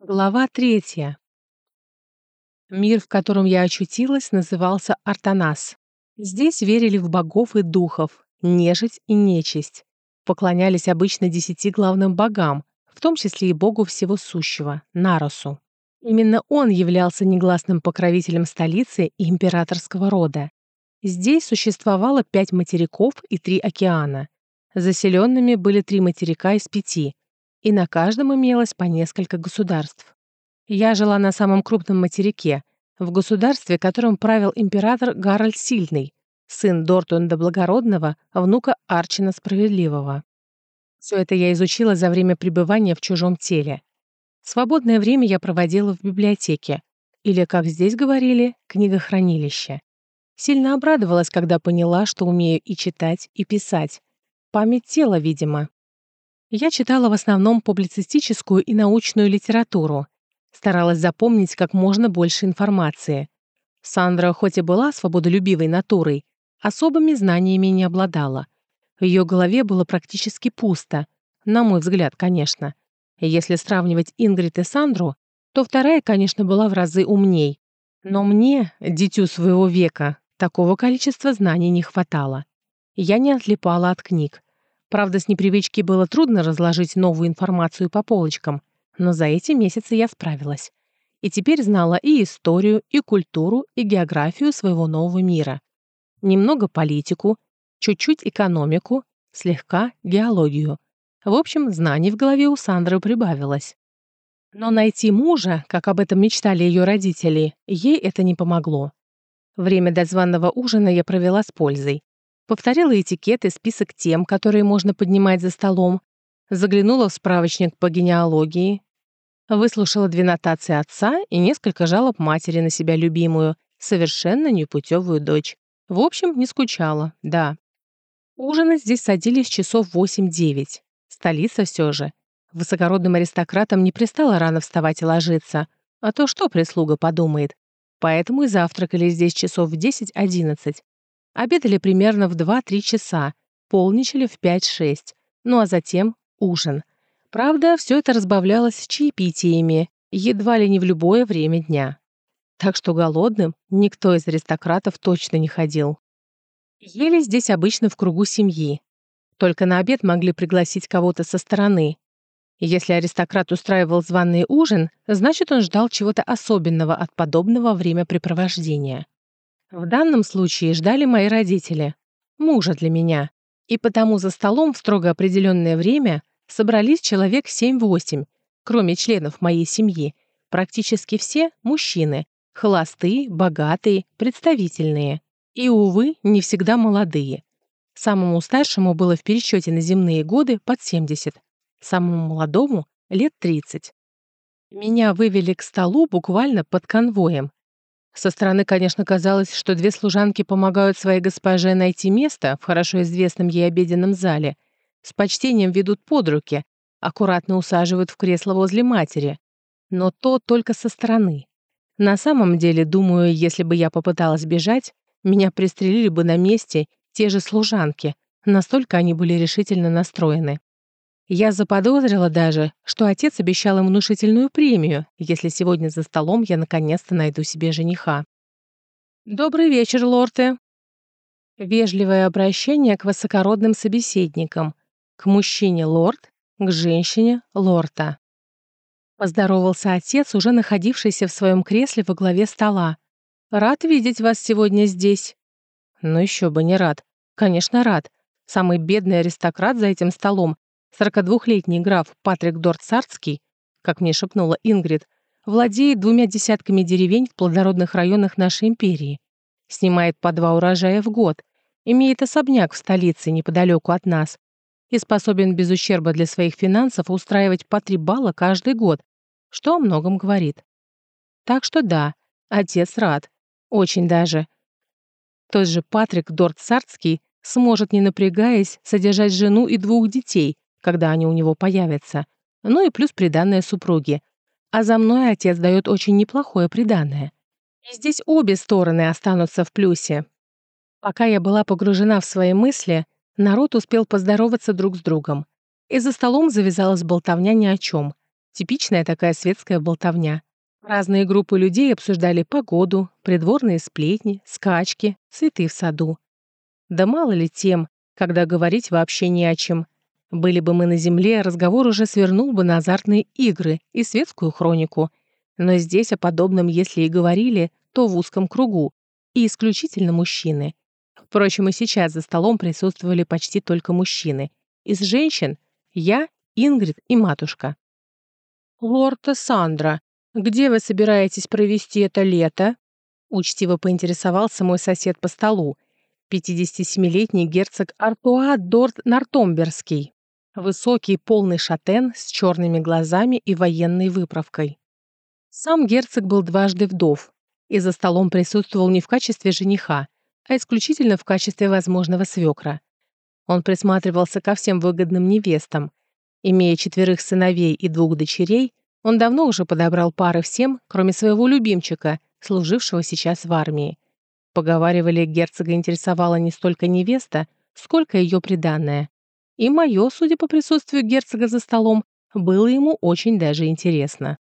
Глава третья. Мир, в котором я очутилась, назывался Артанас. Здесь верили в богов и духов, нежить и нечисть. Поклонялись обычно десяти главным богам, в том числе и богу всего сущего, Наросу. Именно он являлся негласным покровителем столицы и императорского рода. Здесь существовало пять материков и три океана. Заселенными были три материка из пяти, и на каждом имелось по несколько государств. Я жила на самом крупном материке, в государстве, которым правил император Гарольд Сильный, сын Дортунда Благородного, внука Арчина Справедливого. Все это я изучила за время пребывания в чужом теле. Свободное время я проводила в библиотеке, или, как здесь говорили, книгохранилище. Сильно обрадовалась, когда поняла, что умею и читать, и писать. Память тела, видимо. Я читала в основном публицистическую и научную литературу. Старалась запомнить как можно больше информации. Сандра, хоть и была свободолюбивой натурой, особыми знаниями не обладала. В ее голове было практически пусто, на мой взгляд, конечно. Если сравнивать Ингрид и Сандру, то вторая, конечно, была в разы умней. Но мне, дитю своего века, такого количества знаний не хватало. Я не отлипала от книг. Правда, с непривычки было трудно разложить новую информацию по полочкам, но за эти месяцы я справилась. И теперь знала и историю, и культуру, и географию своего нового мира. Немного политику, чуть-чуть экономику, слегка геологию. В общем, знаний в голове у Сандры прибавилось. Но найти мужа, как об этом мечтали ее родители, ей это не помогло. Время до званого ужина я провела с пользой. Повторила этикет и список тем, которые можно поднимать за столом, заглянула в справочник по генеалогии, выслушала две нотации отца и несколько жалоб матери на себя любимую, совершенно непутевую дочь. В общем, не скучала, да. Ужинать здесь садились часов 8-9. Столица все же. Высокородным аристократам не пристало рано вставать и ложиться, а то что прислуга подумает. Поэтому и завтракали здесь часов в 10-11, Обедали примерно в 2-3 часа, полничали в 5-6, ну а затем ужин. Правда, все это разбавлялось чаепитиями, едва ли не в любое время дня. Так что голодным никто из аристократов точно не ходил. Ели здесь обычно в кругу семьи. Только на обед могли пригласить кого-то со стороны. Если аристократ устраивал званый ужин, значит, он ждал чего-то особенного от подобного времяпрепровождения. В данном случае ждали мои родители, мужа для меня, и потому за столом в строго определенное время собрались человек 7-8, кроме членов моей семьи, практически все мужчины, холостые, богатые, представительные. И, увы, не всегда молодые. Самому старшему было в пересчете на земные годы под 70, самому молодому — лет 30. Меня вывели к столу буквально под конвоем, со стороны, конечно, казалось, что две служанки помогают своей госпоже найти место в хорошо известном ей обеденном зале, с почтением ведут под руки, аккуратно усаживают в кресло возле матери. Но то только со стороны. На самом деле, думаю, если бы я попыталась бежать, меня пристрелили бы на месте те же служанки, настолько они были решительно настроены. Я заподозрила даже, что отец обещал им внушительную премию, если сегодня за столом я наконец-то найду себе жениха. «Добрый вечер, лорды!» Вежливое обращение к высокородным собеседникам. К мужчине лорд, к женщине лорда. Поздоровался отец, уже находившийся в своем кресле во главе стола. «Рад видеть вас сегодня здесь». «Ну еще бы не рад. Конечно, рад. Самый бедный аристократ за этим столом 42-летний граф Патрик Дорт-Сарцкий, как мне шепнула Ингрид, владеет двумя десятками деревень в плодородных районах нашей империи, снимает по два урожая в год, имеет особняк в столице неподалеку от нас и способен без ущерба для своих финансов устраивать по три балла каждый год, что о многом говорит. Так что да, отец рад. Очень даже. Тот же Патрик Дорт-Сарцкий сможет, не напрягаясь, содержать жену и двух детей, когда они у него появятся, ну и плюс приданное супруги. А за мной отец дает очень неплохое приданное. И здесь обе стороны останутся в плюсе. Пока я была погружена в свои мысли, народ успел поздороваться друг с другом. И за столом завязалась болтовня ни о чем. Типичная такая светская болтовня. Разные группы людей обсуждали погоду, придворные сплетни, скачки, цветы в саду. Да мало ли тем, когда говорить вообще не о чем. Были бы мы на земле, разговор уже свернул бы на азартные игры и светскую хронику. Но здесь о подобном, если и говорили, то в узком кругу, и исключительно мужчины. Впрочем, и сейчас за столом присутствовали почти только мужчины. Из женщин — я, Ингрид и матушка. «Лорда Сандра, где вы собираетесь провести это лето?» Учтиво поинтересовался мой сосед по столу, 57-летний герцог Артуа Дорт Нортомберский. Высокий полный шатен с черными глазами и военной выправкой. Сам герцог был дважды вдов и за столом присутствовал не в качестве жениха, а исключительно в качестве возможного свекра. Он присматривался ко всем выгодным невестам. Имея четверых сыновей и двух дочерей, он давно уже подобрал пары всем, кроме своего любимчика, служившего сейчас в армии. Поговаривали, герцога интересовала не столько невеста, сколько ее приданное. И мое, судя по присутствию герцога за столом, было ему очень даже интересно.